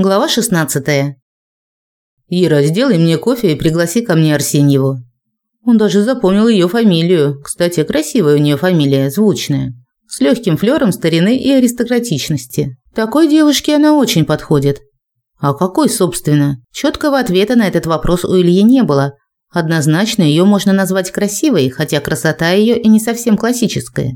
Глава 16. Ира, сделай мне кофе и пригласи ко мне Арсеньеву. Он даже запомнил ее фамилию. Кстати, красивая у нее фамилия, звучная, с легким флером старины и аристократичности. Такой девушке она очень подходит. А какой, собственно? Четкого ответа на этот вопрос у Ильи не было. Однозначно ее можно назвать красивой, хотя красота ее и не совсем классическая.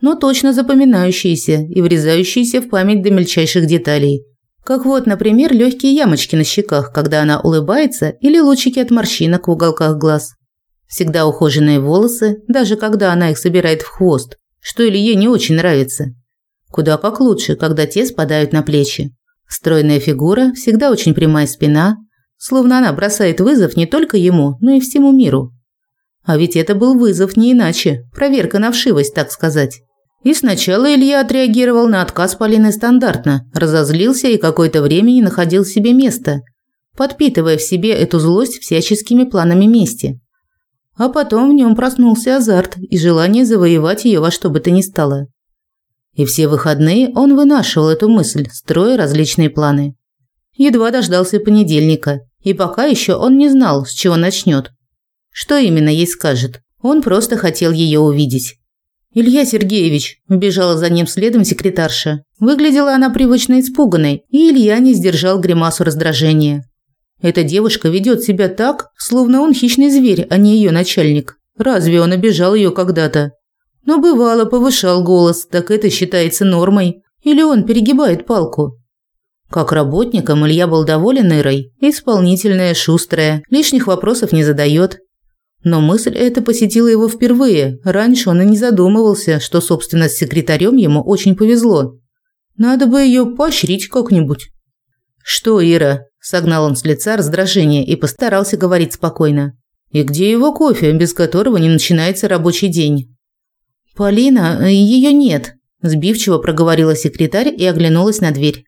Но точно запоминающаяся и врезающаяся в память до мельчайших деталей – как вот, например, легкие ямочки на щеках, когда она улыбается, или лучики от морщинок в уголках глаз. Всегда ухоженные волосы, даже когда она их собирает в хвост, что Илье не очень нравится. Куда как лучше, когда те спадают на плечи. Стройная фигура, всегда очень прямая спина, словно она бросает вызов не только ему, но и всему миру. А ведь это был вызов не иначе, проверка на вшивость, так сказать. И сначала Илья отреагировал на отказ Полины стандартно, разозлился и какое-то время не находил себе места, подпитывая в себе эту злость всяческими планами мести. А потом в нем проснулся азарт и желание завоевать ее во что бы то ни стало. И все выходные он вынашивал эту мысль, строя различные планы. Едва дождался понедельника, и пока еще он не знал, с чего начнет. Что именно ей скажет. Он просто хотел ее увидеть. «Илья Сергеевич!» – убежала за ним следом секретарша. Выглядела она привычно испуганной, и Илья не сдержал гримасу раздражения. Эта девушка ведет себя так, словно он хищный зверь, а не ее начальник. Разве он обижал ее когда-то? Но бывало, повышал голос, так это считается нормой. Или он перегибает палку? Как работником Илья был доволен Ирой. Исполнительная, шустрая, лишних вопросов не задает. Но мысль эта посетила его впервые. Раньше он и не задумывался, что, собственно, с секретарем ему очень повезло. Надо бы ее поощрить как-нибудь. «Что, Ира?» – согнал он с лица раздражение и постарался говорить спокойно. «И где его кофе, без которого не начинается рабочий день?» «Полина, ее нет», – сбивчиво проговорила секретарь и оглянулась на дверь.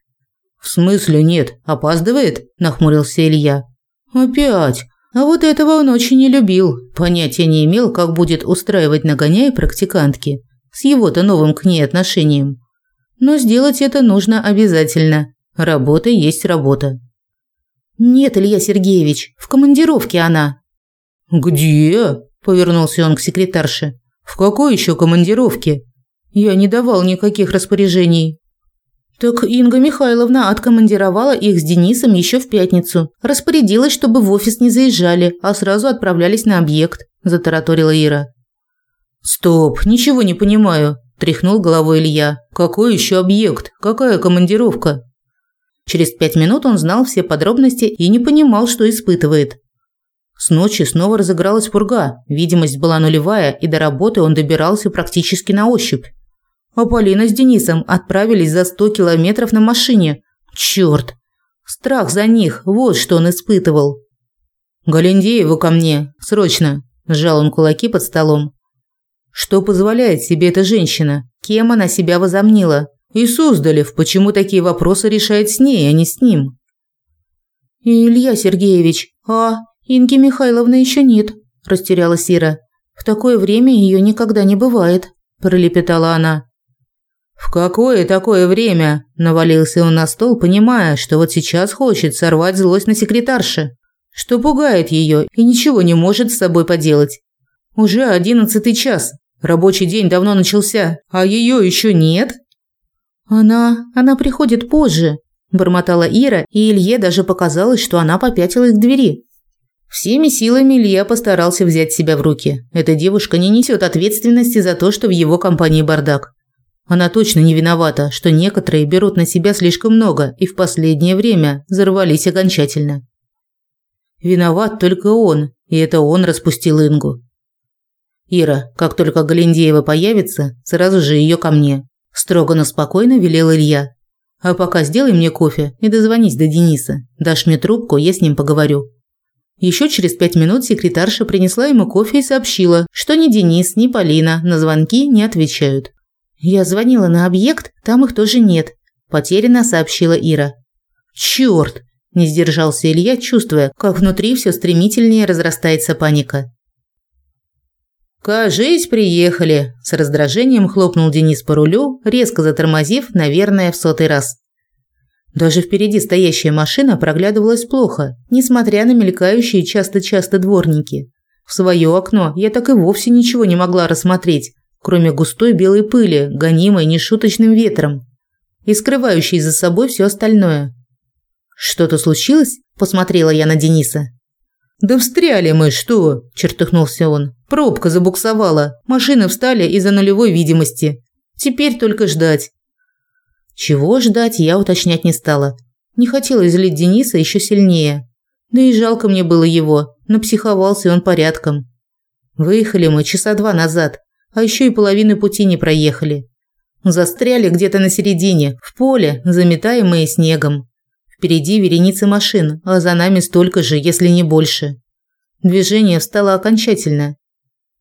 «В смысле нет? Опаздывает?» – нахмурился Илья. «Опять? А вот этого он очень не любил, понятия не имел, как будет устраивать нагоняя практикантки с его-то новым к ней отношением. Но сделать это нужно обязательно. Работа есть работа. Нет, Илья Сергеевич, в командировке она. Где? повернулся он к секретарше. В какой еще командировке? Я не давал никаких распоряжений. Так Инга Михайловна откомандировала их с Денисом еще в пятницу. Распорядилась, чтобы в офис не заезжали, а сразу отправлялись на объект, затараторила Ира. Стоп, ничего не понимаю, тряхнул головой Илья. Какой еще объект? Какая командировка? Через пять минут он знал все подробности и не понимал, что испытывает. С ночи снова разыгралась пурга. Видимость была нулевая, и до работы он добирался практически на ощупь. А Полина с Денисом отправились за сто километров на машине. Черт! Страх за них, вот что он испытывал. «Галендееву ко мне, срочно!» – сжал он кулаки под столом. Что позволяет себе эта женщина? Кем она себя возомнила? И Суздалев почему такие вопросы решает с ней, а не с ним? «Илья Сергеевич, а Инги Михайловны еще нет», – растерялась Ира. «В такое время ее никогда не бывает», – пролепетала она. «В какое такое время?» – навалился он на стол, понимая, что вот сейчас хочет сорвать злость на секретарше, что пугает ее и ничего не может с собой поделать. Уже одиннадцатый час, рабочий день давно начался, а ее еще нет. «Она... она приходит позже», – бормотала Ира, и Илье даже показалось, что она попятилась к двери. Всеми силами Илья постарался взять себя в руки. Эта девушка не несет ответственности за то, что в его компании бардак. Она точно не виновата, что некоторые берут на себя слишком много и в последнее время взорвались окончательно. Виноват только он, и это он распустил Ингу. Ира, как только Галендеева появится, сразу же ее ко мне. Строго, но спокойно велел Илья. А пока сделай мне кофе и дозвонись до Дениса. Дашь мне трубку, я с ним поговорю. Еще через пять минут секретарша принесла ему кофе и сообщила, что ни Денис, ни Полина на звонки не отвечают. Я звонила на объект, там их тоже нет, потерянно сообщила Ира. Чёрт, не сдержался Илья, чувствуя, как внутри все стремительнее разрастается паника. «Кажись, приехали!» – с раздражением хлопнул Денис по рулю, резко затормозив, наверное, в сотый раз. Даже впереди стоящая машина проглядывалась плохо, несмотря на мелькающие часто-часто дворники. В свое окно я так и вовсе ничего не могла рассмотреть, кроме густой белой пыли, гонимой нешуточным ветром и скрывающей за собой все остальное. «Что-то случилось?» – посмотрела я на Дениса. «Да встряли мы, что?» – чертыхнулся он. «Пробка забуксовала, машины встали из-за нулевой видимости. Теперь только ждать». Чего ждать, я уточнять не стала. Не хотела злить Дениса еще сильнее. Да и жалко мне было его, напсиховался он порядком. Выехали мы часа два назад, а еще и половины пути не проехали. Застряли где-то на середине, в поле, заметаемые снегом. Впереди вереницы машин, а за нами столько же, если не больше. Движение встало окончательно.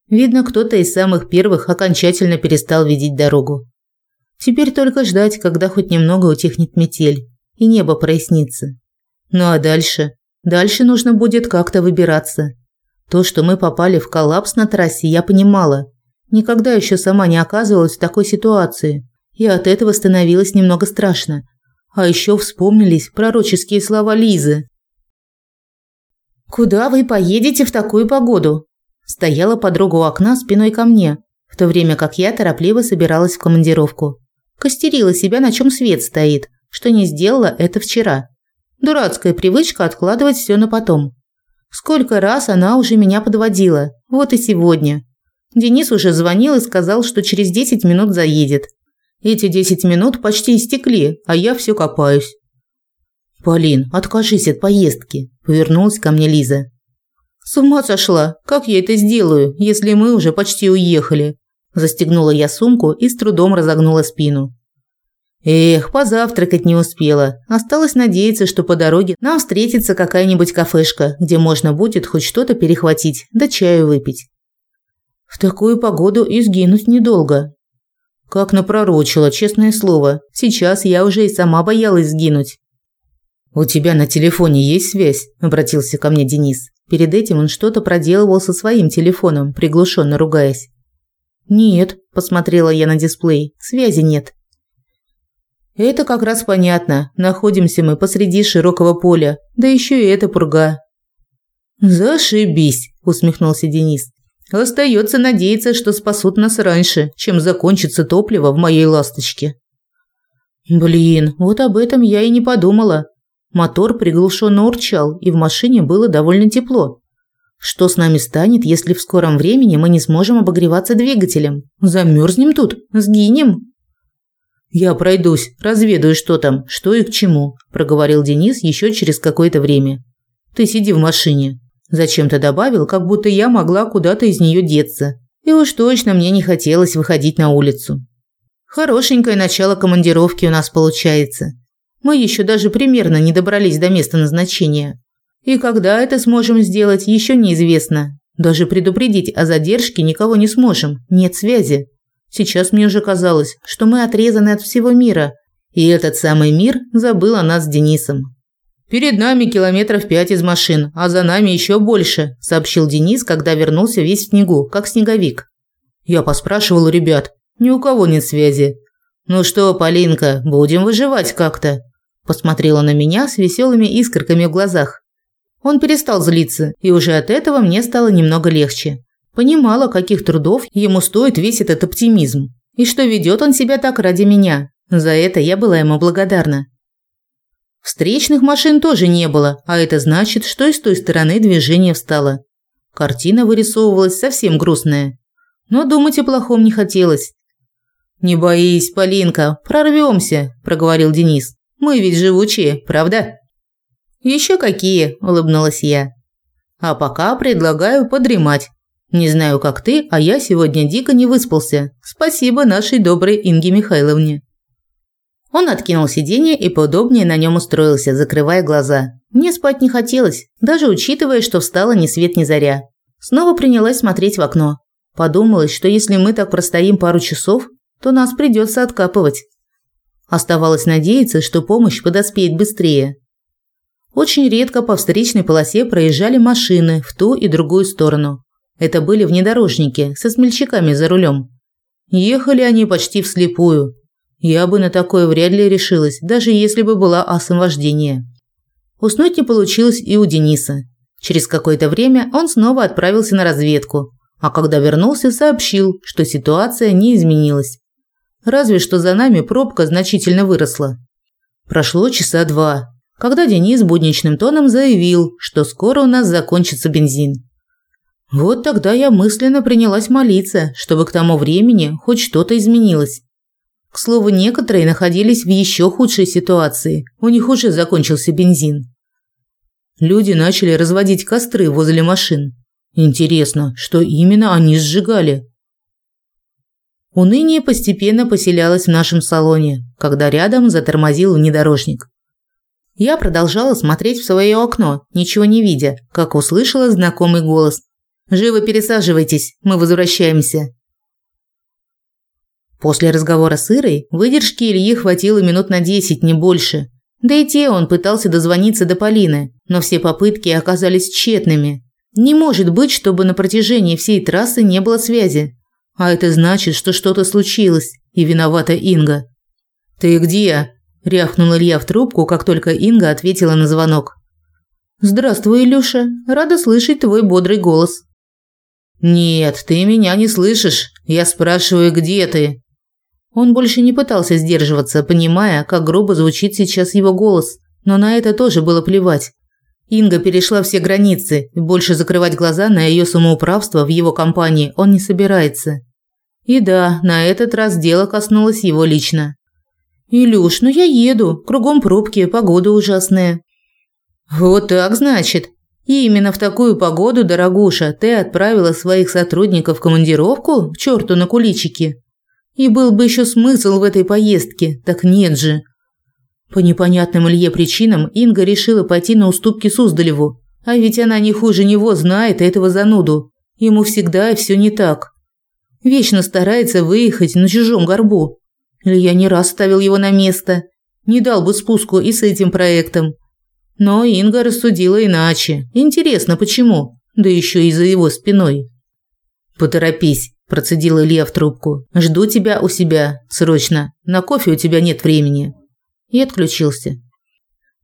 Видно, кто-то из самых первых окончательно перестал видеть дорогу. Теперь только ждать, когда хоть немного утихнет метель и небо прояснится. Ну а дальше? Дальше нужно будет как-то выбираться. То, что мы попали в коллапс на трассе, я понимала. Никогда еще сама не оказывалась в такой ситуации, и от этого становилось немного страшно. А еще вспомнились пророческие слова Лизы. «Куда вы поедете в такую погоду?» Стояла подруга у окна спиной ко мне, в то время как я торопливо собиралась в командировку. Костерила себя, на чем свет стоит, что не сделала это вчера. Дурацкая привычка откладывать все на потом. Сколько раз она уже меня подводила, вот и сегодня. Денис уже звонил и сказал, что через 10 минут заедет. Эти 10 минут почти истекли, а я все копаюсь. «Полин, откажись от поездки», – повернулась ко мне Лиза. «С ума сошла! Как я это сделаю, если мы уже почти уехали?» Застегнула я сумку и с трудом разогнула спину. Эх, позавтракать не успела. Осталось надеяться, что по дороге нам встретится какая-нибудь кафешка, где можно будет хоть что-то перехватить, да чаю выпить. В такую погоду и сгинуть недолго, как напророчила, честное слово. Сейчас я уже и сама боялась сгинуть. «У тебя на телефоне есть связь?» – обратился ко мне Денис. Перед этим он что-то проделывал со своим телефоном, приглушенно ругаясь. «Нет», – посмотрела я на дисплей, – «связи нет». «Это как раз понятно. Находимся мы посреди широкого поля, да еще и эта пурга». «Зашибись», – усмехнулся Денис. Остается надеяться, что спасут нас раньше, чем закончится топливо в моей ласточке. Блин, вот об этом я и не подумала. Мотор приглушенно урчал, и в машине было довольно тепло. Что с нами станет, если в скором времени мы не сможем обогреваться двигателем? Замерзнем тут? Сгинем? Я пройдусь, разведаю, что там, что и к чему, проговорил Денис еще через какое-то время. Ты сиди в машине. Зачем-то добавил, как будто я могла куда-то из нее деться. И уж точно мне не хотелось выходить на улицу. Хорошенькое начало командировки у нас получается. Мы еще даже примерно не добрались до места назначения. И когда это сможем сделать, еще неизвестно. Даже предупредить о задержке никого не сможем. Нет связи. Сейчас мне уже казалось, что мы отрезаны от всего мира. И этот самый мир забыл о нас с Денисом. Перед нами километров пять из машин, а за нами еще больше, сообщил Денис, когда вернулся весь в снегу, как снеговик. Я поспрашивал у ребят. Ни у кого нет связи. Ну что, Полинка, будем выживать как-то, посмотрела на меня с веселыми искорками в глазах. Он перестал злиться, и уже от этого мне стало немного легче. Понимала, каких трудов ему стоит весь этот оптимизм, и что ведет он себя так ради меня. За это я была ему благодарна. Встречных машин тоже не было, а это значит, что и с той стороны движение встало. Картина вырисовывалась совсем грустная. Но думать о плохом не хотелось. «Не боись, Полинка, прорвемся», – проговорил Денис. «Мы ведь живучие, правда?» «Еще какие», – улыбнулась я. «А пока предлагаю подремать. Не знаю, как ты, а я сегодня дико не выспался. Спасибо нашей доброй Инге Михайловне». Он откинул сиденье и поудобнее на нем устроился, закрывая глаза. Мне спать не хотелось, даже учитывая, что встала ни свет ни заря. Снова принялась смотреть в окно. Подумалось, что если мы так простоим пару часов, то нас придется откапывать. Оставалось надеяться, что помощь подоспеет быстрее. Очень редко по встречной полосе проезжали машины в ту и другую сторону. Это были внедорожники со смельчаками за рулем. Ехали они почти вслепую, Я бы на такое вряд ли решилась, даже если бы была асом вождения. Уснуть не получилось и у Дениса. Через какое-то время он снова отправился на разведку, а когда вернулся, сообщил, что ситуация не изменилась. Разве что за нами пробка значительно выросла. Прошло часа два, когда Денис будничным тоном заявил, что скоро у нас закончится бензин. Вот тогда я мысленно принялась молиться, чтобы к тому времени хоть что-то изменилось. К слову, некоторые находились в еще худшей ситуации. У них уже закончился бензин. Люди начали разводить костры возле машин. Интересно, что именно они сжигали? Уныние постепенно поселялось в нашем салоне, когда рядом затормозил внедорожник. Я продолжала смотреть в свое окно, ничего не видя, как услышала знакомый голос. «Живо пересаживайтесь, мы возвращаемся». После разговора с Ирой выдержки Ильи хватило минут на десять, не больше. Да и те он пытался дозвониться до Полины, но все попытки оказались тщетными. Не может быть, чтобы на протяжении всей трассы не было связи. А это значит, что что-то случилось, и виновата Инга. «Ты где?» – рявкнул Илья в трубку, как только Инга ответила на звонок. «Здравствуй, Илюша. Рада слышать твой бодрый голос». «Нет, ты меня не слышишь. Я спрашиваю, где ты?» Он больше не пытался сдерживаться, понимая, как грубо звучит сейчас его голос, но на это тоже было плевать. Инга перешла все границы, и больше закрывать глаза на ее самоуправство в его компании он не собирается. И да, на этот раз дело коснулось его лично. «Илюш, ну я еду, кругом пробки, погода ужасная». «Вот так, значит. И именно в такую погоду, дорогуша, ты отправила своих сотрудников в командировку к черту на куличики?» И был бы еще смысл в этой поездке, так нет же. По непонятным Илье причинам Инга решила пойти на уступки Суздалеву. А ведь она не хуже него знает этого зануду. Ему всегда все не так. Вечно старается выехать на чужом горбу. Илья не раз ставил его на место. Не дал бы спуску и с этим проектом. Но Инга рассудила иначе. Интересно, почему? Да еще и за его спиной. «Поторопись», – процедил Илья в трубку. «Жду тебя у себя. Срочно. На кофе у тебя нет времени». И отключился.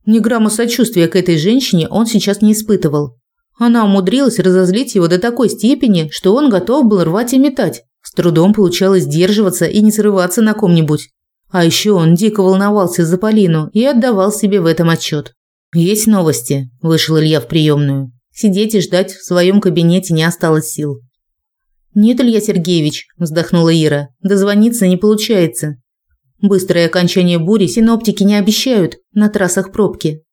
Ни грамма сочувствия к этой женщине он сейчас не испытывал. Она умудрилась разозлить его до такой степени, что он готов был рвать и метать. С трудом получалось сдерживаться и не срываться на ком-нибудь. А еще он дико волновался за Полину и отдавал себе в этом отчет. «Есть новости», – вышел Илья в приемную. Сидеть и ждать в своем кабинете не осталось сил. «Нет, Илья Сергеевич», – вздохнула Ира, – «дозвониться не получается. Быстрое окончание бури синоптики не обещают, на трассах пробки».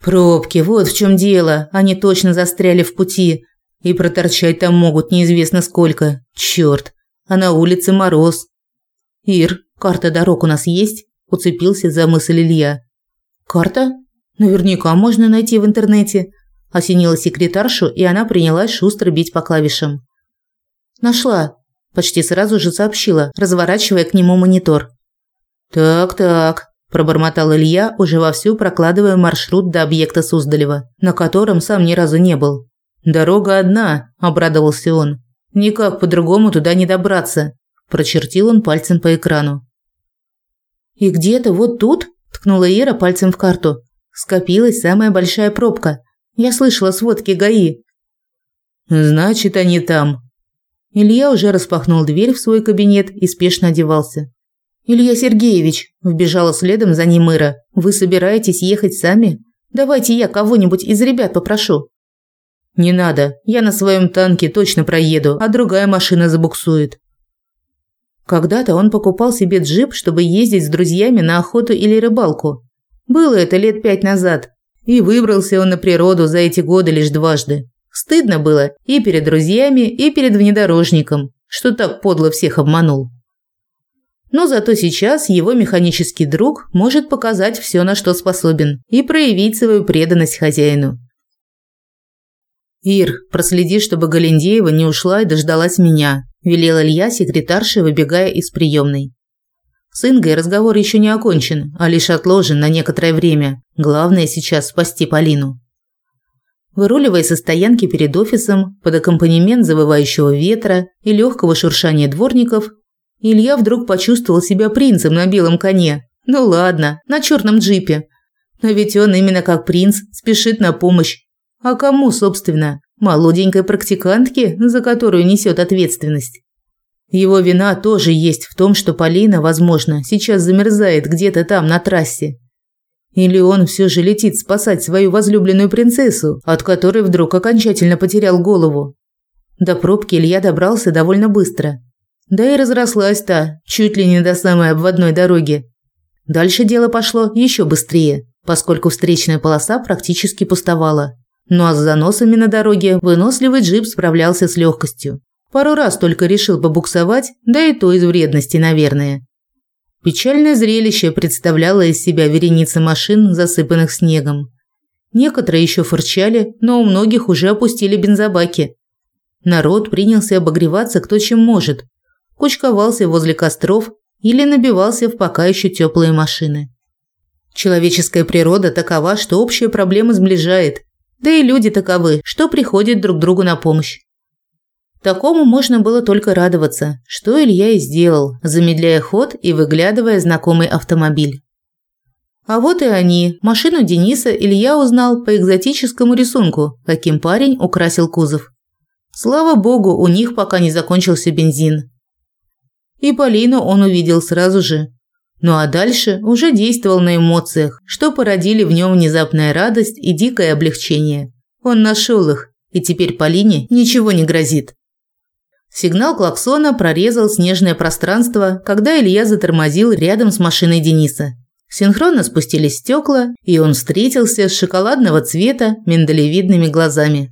«Пробки, вот в чем дело, они точно застряли в пути, и проторчать там могут неизвестно сколько. Черт, а на улице мороз». «Ир, карта дорог у нас есть?» – уцепился за мысль Илья. «Карта? Наверняка можно найти в интернете», – осенила секретаршу, и она принялась шустро бить по клавишам. Нашла, почти сразу же сообщила, разворачивая к нему монитор. Так-так, пробормотал Илья, уже вовсю прокладывая маршрут до объекта Суздалева, на котором сам ни разу не был. Дорога одна, обрадовался он. Никак по-другому туда не добраться, прочертил он пальцем по экрану. И где-то вот тут, ткнула Ира пальцем в карту, скопилась самая большая пробка. Я слышала сводки ГАИ. Значит, они там, Илья уже распахнул дверь в свой кабинет и спешно одевался. «Илья Сергеевич», – вбежала следом за ним Ира, – «вы собираетесь ехать сами? Давайте я кого-нибудь из ребят попрошу». «Не надо, я на своем танке точно проеду, а другая машина забуксует». Когда-то он покупал себе джип, чтобы ездить с друзьями на охоту или рыбалку. Было это лет пять назад, и выбрался он на природу за эти годы лишь дважды. Стыдно было и перед друзьями, и перед внедорожником, что так подло всех обманул. Но зато сейчас его механический друг может показать все, на что способен, и проявить свою преданность хозяину. «Ир, проследи, чтобы Галендеева не ушла и дождалась меня», – велел Илья секретарше, выбегая из приемной. С Ингой разговор еще не окончен, а лишь отложен на некоторое время. Главное сейчас спасти Полину. Выруливая со стоянки перед офисом под аккомпанемент завывающего ветра и легкого шуршания дворников, Илья вдруг почувствовал себя принцем на белом коне. Ну ладно, на черном джипе. Но ведь он именно как принц спешит на помощь. А кому, собственно? Молоденькой практикантке, за которую несет ответственность. Его вина тоже есть в том, что Полина, возможно, сейчас замерзает где-то там на трассе. Или он все же летит спасать свою возлюбленную принцессу, от которой вдруг окончательно потерял голову. До пробки Илья добрался довольно быстро. Да и разрослась та, чуть ли не до самой обводной дороги. Дальше дело пошло еще быстрее, поскольку встречная полоса практически пустовала. Ну а с заносами на дороге выносливый джип справлялся с легкостью. Пару раз только решил побуксовать, да и то из вредности, наверное. Печальное зрелище представляло из себя вереница машин, засыпанных снегом. Некоторые еще фырчали, но у многих уже опустили бензобаки. Народ принялся обогреваться кто чем может. Кучковался возле костров или набивался в пока еще теплые машины. Человеческая природа такова, что общая проблема сближает. Да и люди таковы, что приходят друг другу на помощь. Такому можно было только радоваться, что Илья и сделал, замедляя ход и выглядывая знакомый автомобиль. А вот и они. Машину Дениса Илья узнал по экзотическому рисунку, каким парень украсил кузов. Слава богу, у них пока не закончился бензин. И Полину он увидел сразу же. Ну а дальше уже действовал на эмоциях, что породили в нем внезапная радость и дикое облегчение. Он нашел их, и теперь Полине ничего не грозит. Сигнал клаксона прорезал снежное пространство, когда Илья затормозил рядом с машиной Дениса. Синхронно спустились стекла, и он встретился с шоколадного цвета миндалевидными глазами.